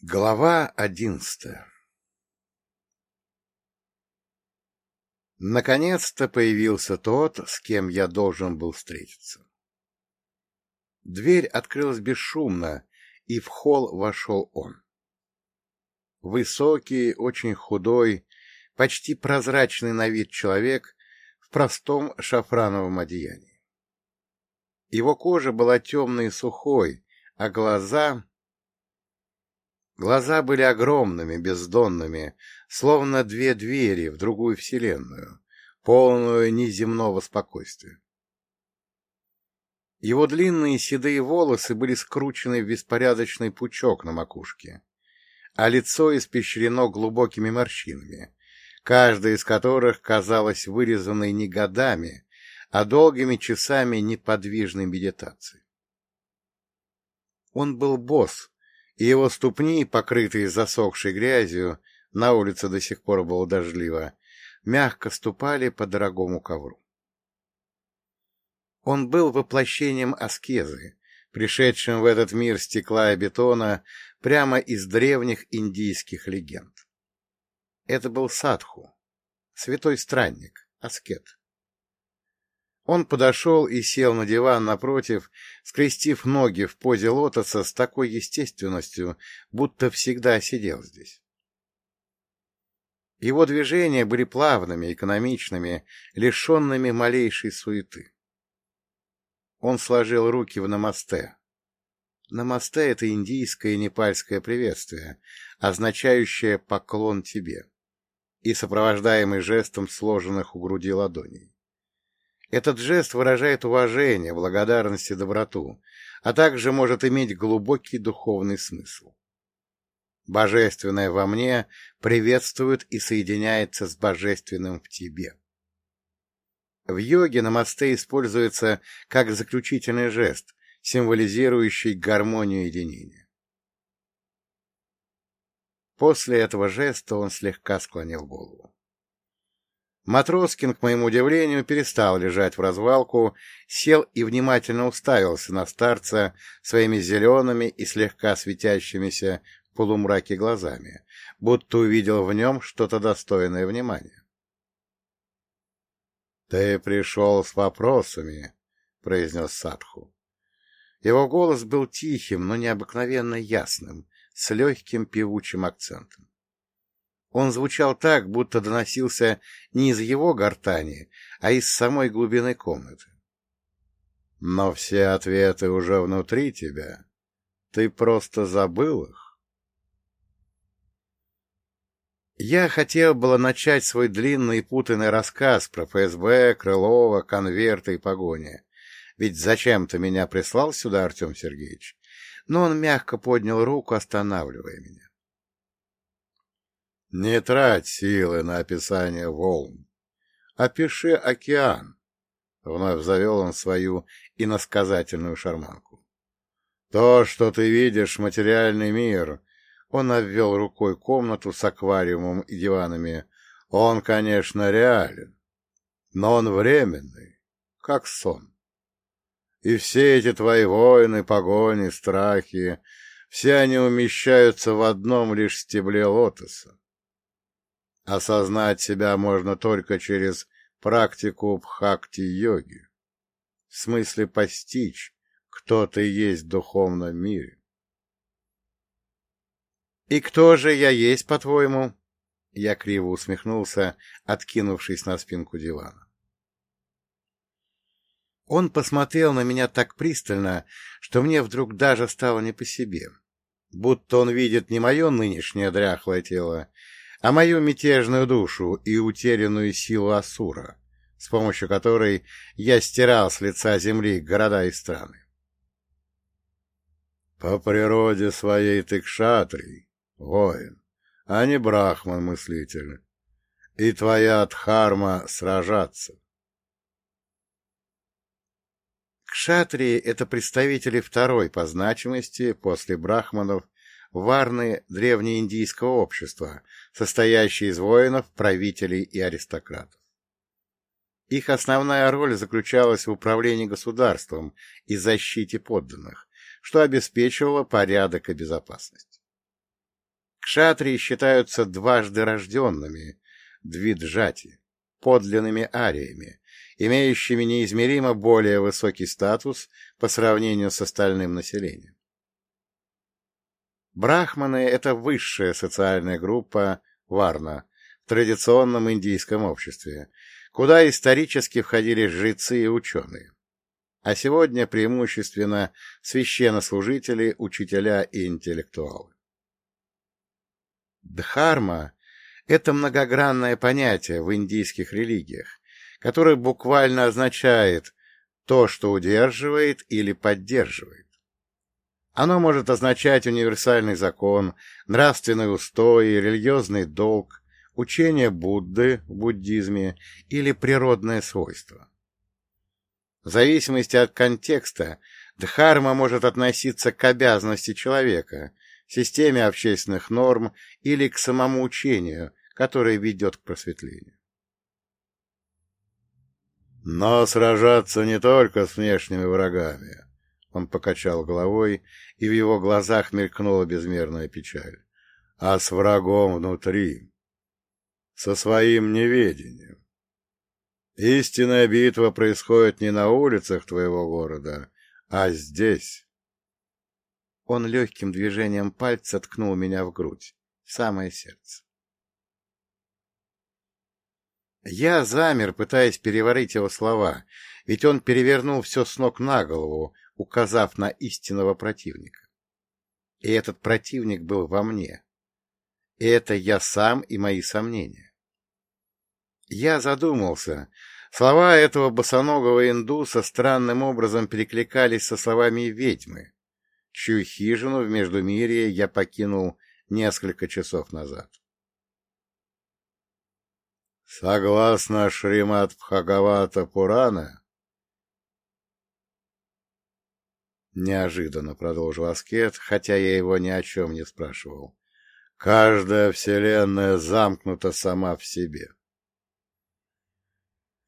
Глава одиннадцатая Наконец-то появился тот, с кем я должен был встретиться. Дверь открылась бесшумно, и в холл вошел он. Высокий, очень худой, почти прозрачный на вид человек в простом шафрановом одеянии. Его кожа была темной и сухой, а глаза Глаза были огромными, бездонными, словно две двери в другую вселенную, полную неземного спокойствия. Его длинные седые волосы были скручены в беспорядочный пучок на макушке, а лицо испещрено глубокими морщинами, каждая из которых казалась вырезанной не годами, а долгими часами неподвижной медитации. Он был босс, и его ступни, покрытые засохшей грязью, на улице до сих пор было дождливо, мягко ступали по дорогому ковру. Он был воплощением аскезы, пришедшим в этот мир стекла и бетона прямо из древних индийских легенд. Это был садху, святой странник, аскет. Он подошел и сел на диван напротив, скрестив ноги в позе лотоса с такой естественностью, будто всегда сидел здесь. Его движения были плавными, экономичными, лишенными малейшей суеты. Он сложил руки в намасте. Намасте — это индийское и непальское приветствие, означающее «поклон тебе» и сопровождаемый жестом сложенных у груди ладоней. Этот жест выражает уважение, благодарность и доброту, а также может иметь глубокий духовный смысл. Божественное во мне приветствует и соединяется с божественным в тебе. В йоге намасте используется как заключительный жест, символизирующий гармонию единения. После этого жеста он слегка склонил голову. Матроскин, к моему удивлению, перестал лежать в развалку, сел и внимательно уставился на старца своими зелеными и слегка светящимися в полумраке глазами, будто увидел в нем что-то достойное внимания. — Ты пришел с вопросами, — произнес Садху. Его голос был тихим, но необыкновенно ясным, с легким певучим акцентом. Он звучал так, будто доносился не из его гортани, а из самой глубины комнаты. Но все ответы уже внутри тебя. Ты просто забыл их. Я хотел было начать свой длинный и путанный рассказ про ФСБ, Крылова, конверты и погони. Ведь зачем ты меня прислал сюда, Артем Сергеевич? Но он мягко поднял руку, останавливая меня. Не трать силы на описание волн. Опиши океан. Вновь завел он свою иносказательную шарманку. То, что ты видишь, материальный мир, он обвел рукой комнату с аквариумом и диванами. Он, конечно, реален, но он временный, как сон. И все эти твои войны, погони, страхи, все они умещаются в одном лишь стебле лотоса. Осознать себя можно только через практику бхакти-йоги, в смысле постичь, кто ты есть в духовном мире. «И кто же я есть, по-твоему?» Я криво усмехнулся, откинувшись на спинку дивана. Он посмотрел на меня так пристально, что мне вдруг даже стало не по себе, будто он видит не мое нынешнее дряхлое тело, а мою мятежную душу и утерянную силу Асура, с помощью которой я стирал с лица земли города и страны. По природе своей ты кшатрий, воин, а не брахман-мыслитель, и твоя дхарма сражаться. Кшатрии — это представители второй по значимости после брахманов варны древнеиндийского общества, состоящие из воинов, правителей и аристократов. Их основная роль заключалась в управлении государством и защите подданных, что обеспечивало порядок и безопасность. Кшатрии считаются дважды рожденными, двиджати, подлинными ариями, имеющими неизмеримо более высокий статус по сравнению с остальным населением. Брахманы — это высшая социальная группа варна в традиционном индийском обществе, куда исторически входили жрецы и ученые, а сегодня преимущественно священнослужители, учителя и интеллектуалы. Дхарма — это многогранное понятие в индийских религиях, которое буквально означает то, что удерживает или поддерживает. Оно может означать универсальный закон, нравственный устой, религиозный долг, учение Будды в буддизме или природное свойство. В зависимости от контекста, дхарма может относиться к обязанности человека, системе общественных норм или к самому учению, которое ведет к просветлению. Но сражаться не только с внешними врагами. Он покачал головой, и в его глазах мелькнула безмерная печаль. А с врагом внутри. Со своим неведением. Истинная битва происходит не на улицах твоего города, а здесь. Он легким движением пальца ткнул меня в грудь, в самое сердце. Я замер, пытаясь переварить его слова, ведь он перевернул все с ног на голову, указав на истинного противника. И этот противник был во мне. И это я сам и мои сомнения. Я задумался. Слова этого босоногого индуса странным образом перекликались со словами ведьмы, чью хижину в Междумирье я покинул несколько часов назад. Согласно Шримат Бхагавата Пурана, неожиданно продолжил Аскет, хотя я его ни о чем не спрашивал, каждая вселенная замкнута сама в себе.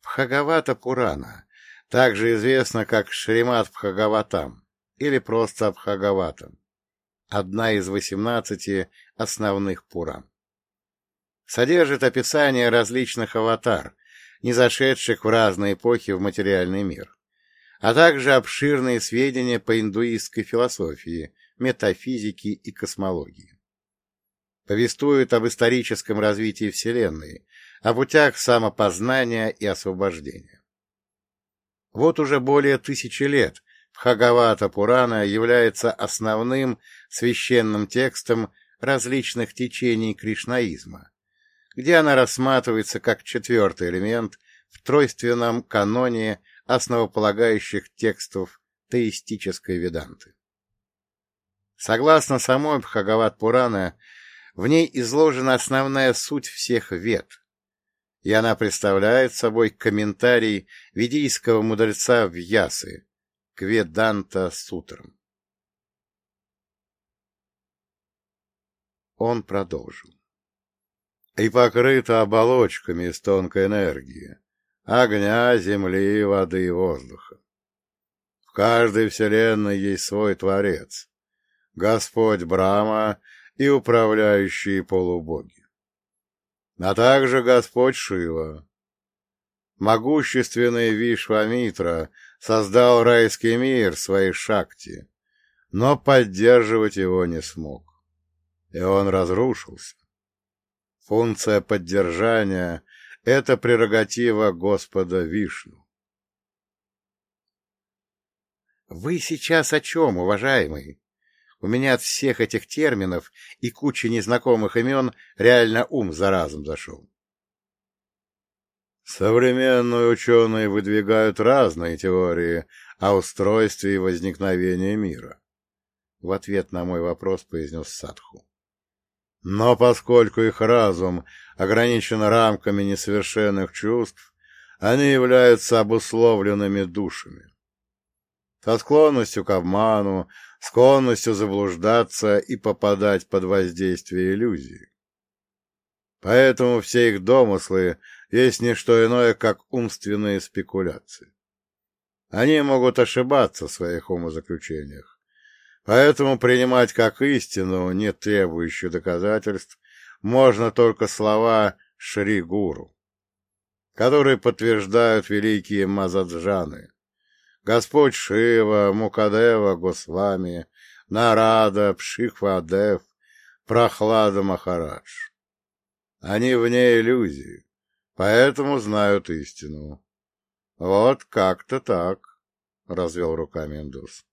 Бхагавата Пурана, также известна как Шримат Бхагаватам или просто Бхагаватам, одна из восемнадцати основных Пуран. Содержит описание различных аватар, не зашедших в разные эпохи в материальный мир, а также обширные сведения по индуистской философии, метафизике и космологии. Повествует об историческом развитии Вселенной, о путях самопознания и освобождения. Вот уже более тысячи лет Бхагавата Пурана является основным священным текстом различных течений кришнаизма, где она рассматривается как четвертый элемент в тройственном каноне основополагающих текстов теистической веданты. Согласно самой Бхагават Пурана, в ней изложена основная суть всех вед, и она представляет собой комментарий ведийского мудреца Вьясы к Веданта Сутрам. Он продолжил и покрыта оболочками из тонкой энергии, огня, земли, воды и воздуха. В каждой вселенной есть свой Творец, Господь Брама и управляющие полубоги, а также Господь Шива. Могущественный Вишвамитра создал райский мир своей шакти, но поддерживать его не смог, и он разрушился. Функция поддержания — это прерогатива Господа Вишну. Вы сейчас о чем, уважаемый? У меня от всех этих терминов и кучи незнакомых имен реально ум за разум зашел. Современные ученые выдвигают разные теории о устройстве и возникновении мира. В ответ на мой вопрос произнес Садху. Но поскольку их разум ограничен рамками несовершенных чувств, они являются обусловленными душами. Со склонностью к обману, склонностью заблуждаться и попадать под воздействие иллюзий. Поэтому все их домыслы есть не что иное, как умственные спекуляции. Они могут ошибаться в своих умозаключениях, Поэтому принимать как истину, не требующую доказательств, можно только слова Шри Гуру, которые подтверждают великие Мазаджаны. Господь Шива, Мукадева, Госвами, Нарада, Пшихвадев, Прохлада Махарадж. Они вне иллюзии, поэтому знают истину. Вот как-то так, — развел руками индус.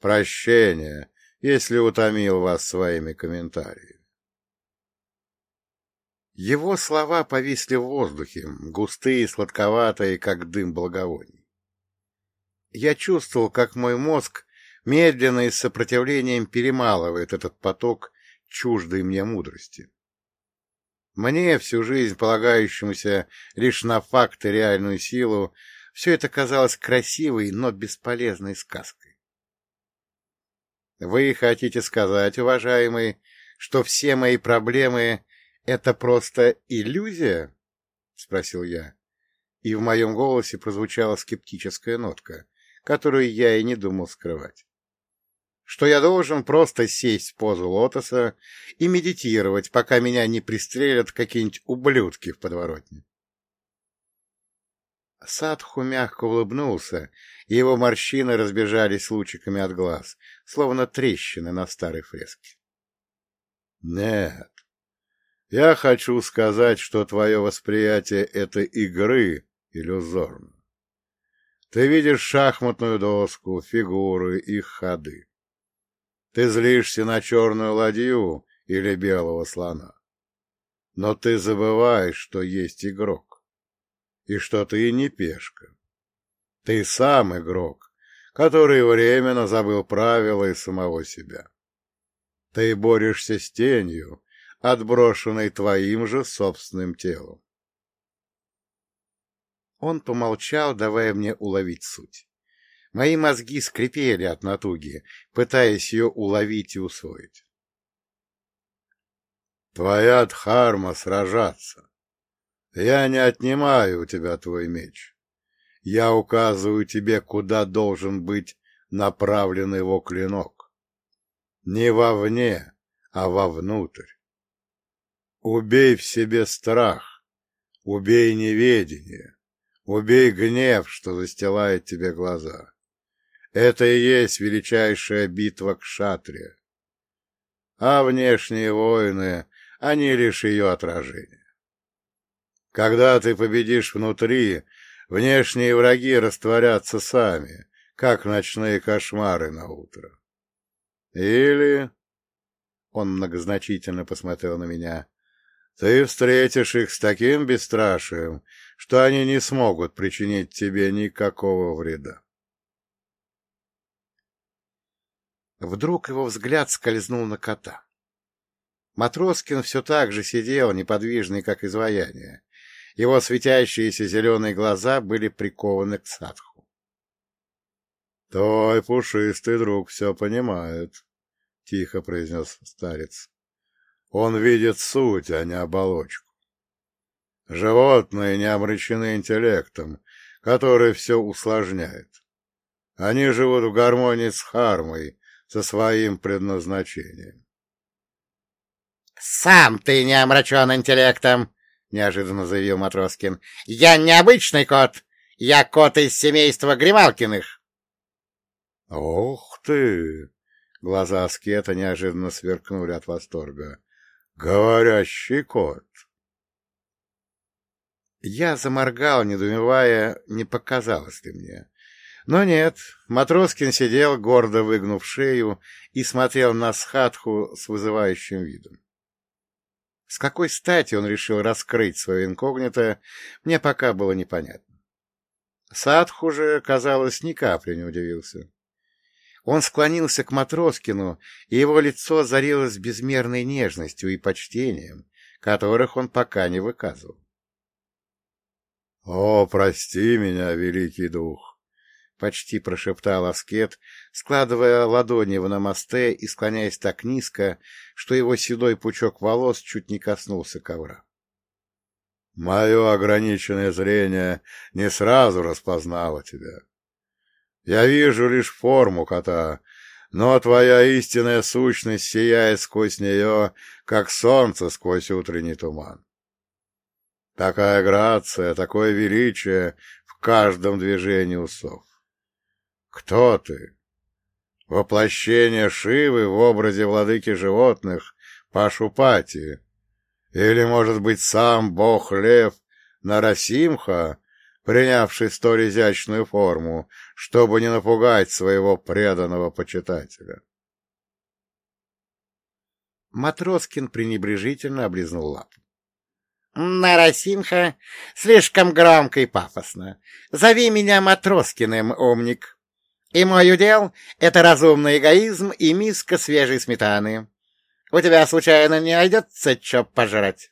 Прощение, если утомил вас своими комментариями. Его слова повисли в воздухе, густые, сладковатые, как дым благовоний. Я чувствовал, как мой мозг медленно и с сопротивлением перемалывает этот поток чуждой мне мудрости. Мне, всю жизнь полагающемуся лишь на факты реальную силу, все это казалось красивой, но бесполезной сказкой. Вы хотите сказать, уважаемый, что все мои проблемы — это просто иллюзия? — спросил я. И в моем голосе прозвучала скептическая нотка, которую я и не думал скрывать что я должен просто сесть в позу лотоса и медитировать, пока меня не пристрелят какие-нибудь ублюдки в подворотне. Садху мягко улыбнулся, и его морщины разбежались лучиками от глаз, словно трещины на старой фреске. — Нет, я хочу сказать, что твое восприятие этой игры иллюзорно. Ты видишь шахматную доску, фигуры, их ходы. Ты злишься на черную ладью или белого слона. Но ты забываешь, что есть игрок, и что ты не пешка. Ты сам игрок, который временно забыл правила и самого себя. Ты борешься с тенью, отброшенной твоим же собственным телом. Он помолчал, давая мне уловить суть. Мои мозги скрипели от натуги, пытаясь ее уловить и усвоить. Твоя дхарма сражаться. Я не отнимаю у тебя твой меч. Я указываю тебе, куда должен быть направлен его клинок. Не вовне, а вовнутрь. Убей в себе страх, убей неведение, убей гнев, что застилает тебе глаза. Это и есть величайшая битва к шатре. А внешние войны, они лишь ее отражение. Когда ты победишь внутри, внешние враги растворятся сами, как ночные кошмары на утро. Или... Он многозначительно посмотрел на меня. Ты встретишь их с таким бесстрашием, что они не смогут причинить тебе никакого вреда. Вдруг его взгляд скользнул на кота. Матроскин все так же сидел, неподвижный, как изваяние. Его светящиеся зеленые глаза были прикованы к садху. — Твой пушистый друг все понимает, — тихо произнес старец. — Он видит суть, а не оболочку. Животные не обречены интеллектом, который все усложняет. Они живут в гармонии с хармой, со своим предназначением. — Сам ты не омрачен интеллектом, — неожиданно заявил Матроскин. — Я необычный кот. Я кот из семейства Грималкиных. — Ох ты! — глаза аскета неожиданно сверкнули от восторга. — Говорящий кот! Я заморгал, недоумевая, не показалось ли мне. Но нет, Матроскин сидел, гордо выгнув шею, и смотрел на Схатху с вызывающим видом. С какой стати он решил раскрыть свое инкогнито, мне пока было непонятно. Садху же, казалось, ни капли не удивился. Он склонился к Матроскину, и его лицо зарилось безмерной нежностью и почтением, которых он пока не выказывал. — О, прости меня, великий дух! — почти прошептал аскет, складывая ладони в намасте и склоняясь так низко, что его седой пучок волос чуть не коснулся ковра. «Мое ограниченное зрение не сразу распознало тебя. Я вижу лишь форму кота, но твоя истинная сущность сияет сквозь нее, как солнце сквозь утренний туман. Такая грация, такое величие в каждом движении усов. Кто ты? Воплощение Шивы в образе владыки животных, Пашупати? Или, может быть, сам бог-лев Нарасимха, принявший столь изящную форму, чтобы не напугать своего преданного почитателя? Матроскин пренебрежительно облизнул лапу. Нарасимха слишком громко и пафосно. Зови меня Матроскиным, умник. И мой удел — это разумный эгоизм и миска свежей сметаны. У тебя, случайно, не найдется что пожрать?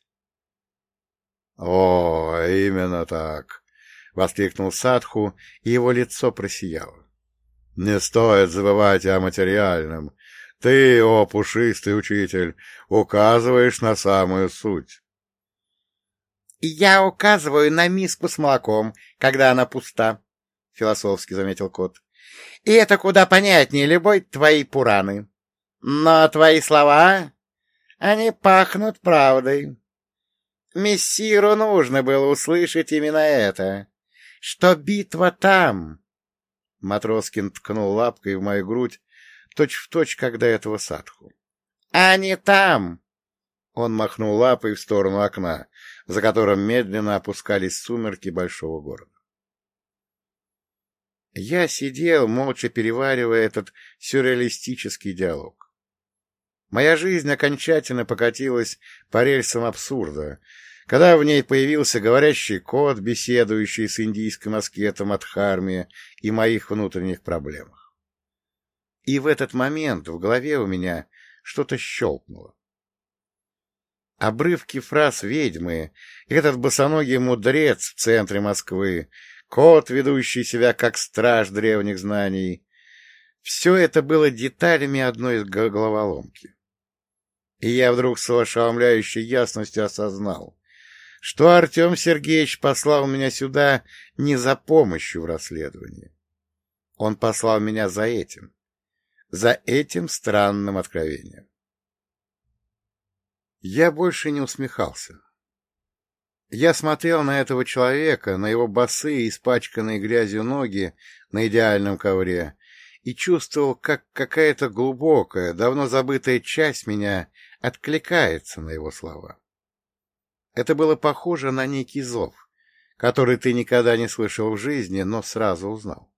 — О, именно так! — воскликнул Садху, и его лицо просияло. — Не стоит забывать о материальном. Ты, о пушистый учитель, указываешь на самую суть. — Я указываю на миску с молоком, когда она пуста, — философски заметил кот. — И это куда понятнее любой твоей пураны. Но твои слова, они пахнут правдой. Мессиру нужно было услышать именно это, что битва там. Матроскин ткнул лапкой в мою грудь, точь-в-точь, как до этого садху. — А не там! Он махнул лапой в сторону окна, за которым медленно опускались сумерки большого города. Я сидел, молча переваривая этот сюрреалистический диалог. Моя жизнь окончательно покатилась по рельсам абсурда, когда в ней появился говорящий кот, беседующий с индийским аскетом от Харми и моих внутренних проблемах. И в этот момент в голове у меня что-то щелкнуло. Обрывки фраз ведьмы, этот босоногий мудрец в центре Москвы, кот, ведущий себя как страж древних знаний — все это было деталями одной головоломки. И я вдруг с ошеломляющей ясностью осознал, что Артем Сергеевич послал меня сюда не за помощью в расследовании. Он послал меня за этим, за этим странным откровением. Я больше не усмехался. Я смотрел на этого человека, на его босые, испачканные грязью ноги на идеальном ковре, и чувствовал, как какая-то глубокая, давно забытая часть меня откликается на его слова. Это было похоже на некий зов, который ты никогда не слышал в жизни, но сразу узнал.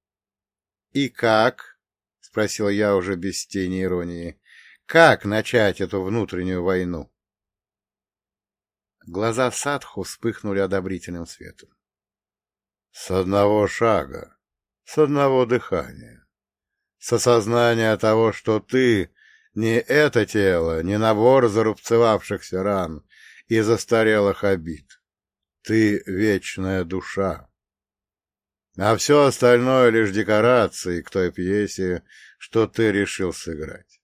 — И как? — спросил я уже без тени иронии. Как начать эту внутреннюю войну? Глаза Садху вспыхнули одобрительным светом. С одного шага, с одного дыхания, с осознания того, что ты не это тело, не набор зарубцевавшихся ран и застарелых обид. Ты — вечная душа. А все остальное — лишь декорации к той пьесе, что ты решил сыграть.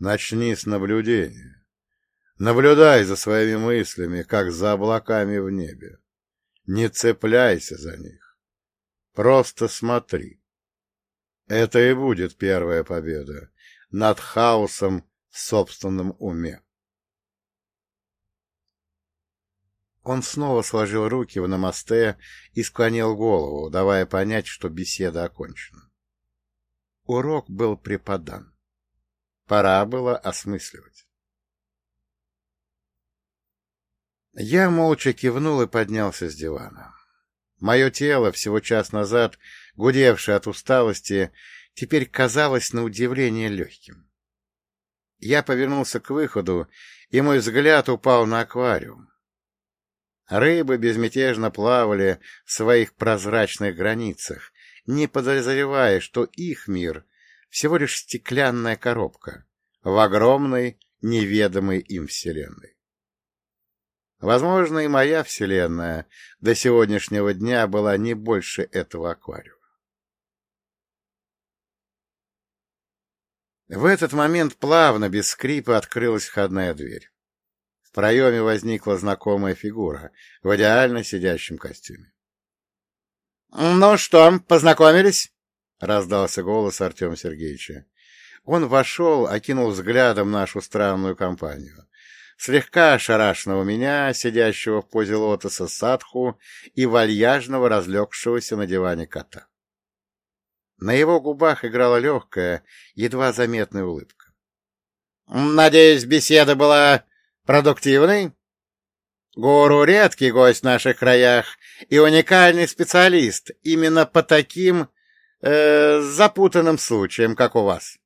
Начни с наблюдения. Наблюдай за своими мыслями, как за облаками в небе. Не цепляйся за них. Просто смотри. Это и будет первая победа над хаосом в собственном уме. Он снова сложил руки в намасте и склонил голову, давая понять, что беседа окончена. Урок был преподан. Пора было осмысливать. Я молча кивнул и поднялся с дивана. Мое тело, всего час назад, гудевшее от усталости, теперь казалось на удивление легким. Я повернулся к выходу, и мой взгляд упал на аквариум. Рыбы безмятежно плавали в своих прозрачных границах, не подозревая, что их мир всего лишь стеклянная коробка в огромной, неведомой им вселенной. Возможно, и моя вселенная до сегодняшнего дня была не больше этого аквариума. В этот момент плавно, без скрипа, открылась входная дверь. В проеме возникла знакомая фигура в идеально сидящем костюме. — Ну что, познакомились? раздался голос Артема Сергеевича. Он вошел, окинул взглядом нашу странную компанию. Слегка ошарашенного меня, сидящего в позе лотоса садху и вальяжного разлегшегося на диване кота. На его губах играла легкая, едва заметная улыбка. — Надеюсь, беседа была продуктивной? Гуру — редкий гость в наших краях и уникальный специалист именно по таким э, запутанным случаям, как у вас.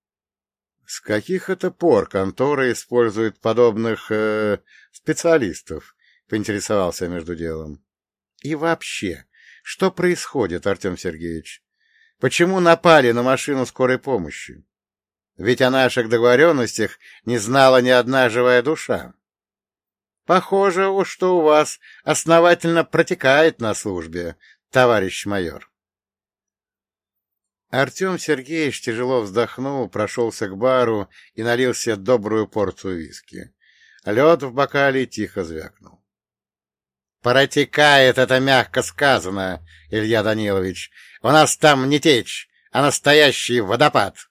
— С каких это пор контора использует подобных э, специалистов? — поинтересовался между делом. — И вообще, что происходит, Артем Сергеевич? Почему напали на машину скорой помощи? Ведь о наших договоренностях не знала ни одна живая душа. Похоже, что у вас основательно протекает на службе, товарищ майор. Артем Сергеевич тяжело вздохнул, прошелся к бару и налил себе добрую порцию виски. Лед в бокале тихо звякнул. Протекает это мягко сказано, Илья Данилович. У нас там не течь, а настоящий водопад.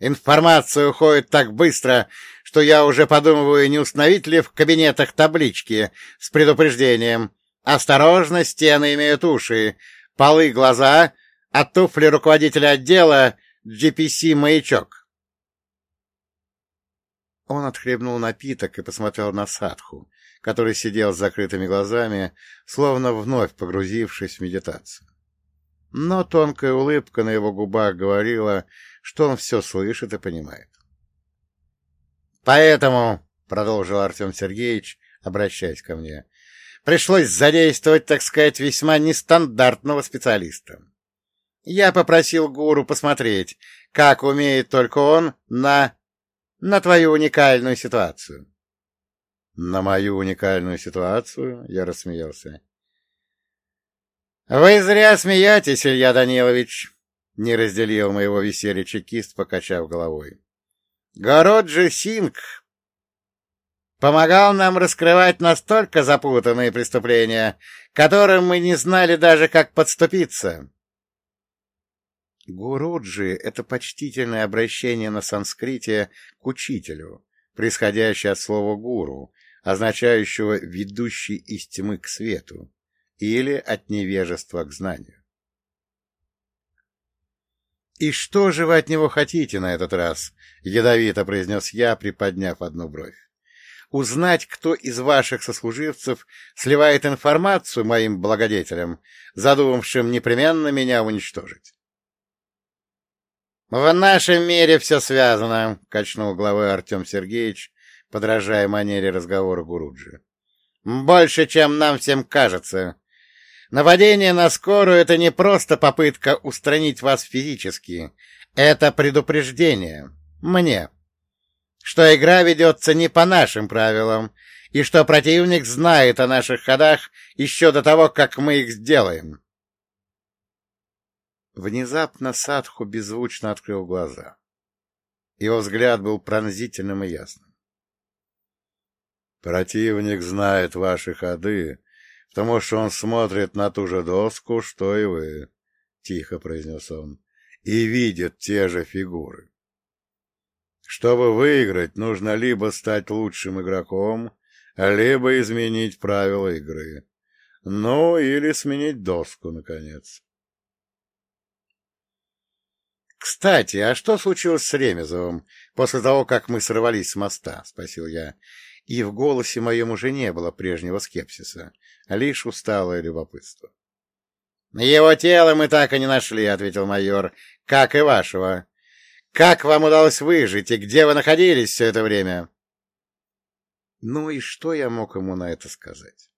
Информация уходит так быстро, что я уже подумываю, не установить ли в кабинетах таблички с предупреждением «Осторожно, стены имеют уши, полы — глаза, а туфли руководителя отдела — GPC-маячок». Он отхлебнул напиток и посмотрел на Садху, который сидел с закрытыми глазами, словно вновь погрузившись в медитацию. Но тонкая улыбка на его губах говорила, что он все слышит и понимает. «Поэтому», — продолжил Артем Сергеевич, обращаясь ко мне, — «пришлось задействовать, так сказать, весьма нестандартного специалиста. Я попросил гуру посмотреть, как умеет только он на... на твою уникальную ситуацию. На мою уникальную ситуацию я рассмеялся. — Вы зря смеетесь, Илья Данилович, — не разделил моего веселья чекист, покачав головой. — Городжи Синг помогал нам раскрывать настолько запутанные преступления, которым мы не знали даже, как подступиться. Гуруджи — это почтительное обращение на санскрите к учителю, происходящее от слова «гуру», означающего «ведущий из тьмы к свету» или «от невежества к знанию». «И что же вы от него хотите на этот раз?» — ядовито произнес я, приподняв одну бровь. «Узнать, кто из ваших сослуживцев сливает информацию моим благодетелям, задумавшим непременно меня уничтожить». «В нашем мире все связано», — качнул головой Артем Сергеевич, подражая манере разговора Гуруджи. «Больше, чем нам всем кажется. Нападение на скорую — это не просто попытка устранить вас физически. Это предупреждение. Мне. Что игра ведется не по нашим правилам, и что противник знает о наших ходах еще до того, как мы их сделаем». Внезапно Садху беззвучно открыл глаза. Его взгляд был пронзительным и ясным. Противник знает ваши ходы, потому что он смотрит на ту же доску, что и вы, — тихо произнес он, — и видит те же фигуры. Чтобы выиграть, нужно либо стать лучшим игроком, либо изменить правила игры. Ну, или сменить доску, наконец. «Кстати, а что случилось с Ремезовым после того, как мы сорвались с моста?» — спросил я и в голосе моем уже не было прежнего скепсиса, а лишь усталое любопытство. — Его тело мы так и не нашли, — ответил майор, — как и вашего. Как вам удалось выжить, и где вы находились все это время? Ну и что я мог ему на это сказать?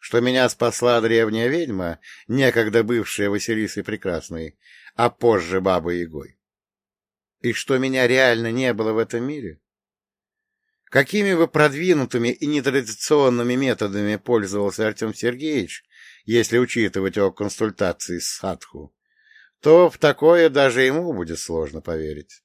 Что меня спасла древняя ведьма, некогда бывшая Василисой Прекрасной, а позже Бабой Ягой? И что меня реально не было в этом мире? Какими бы продвинутыми и нетрадиционными методами пользовался Артем Сергеевич, если учитывать его консультации с Садху, то в такое даже ему будет сложно поверить.